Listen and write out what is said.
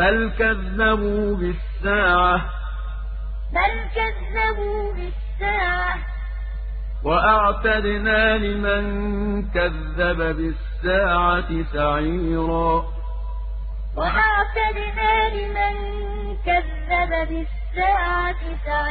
بل كذبوا بالساعة. بل كذبوا بالساعة. وأعتدنا لمن كذب بالساعة سعيرا. وأعتدنا لمن كذب بالساعة سعيرا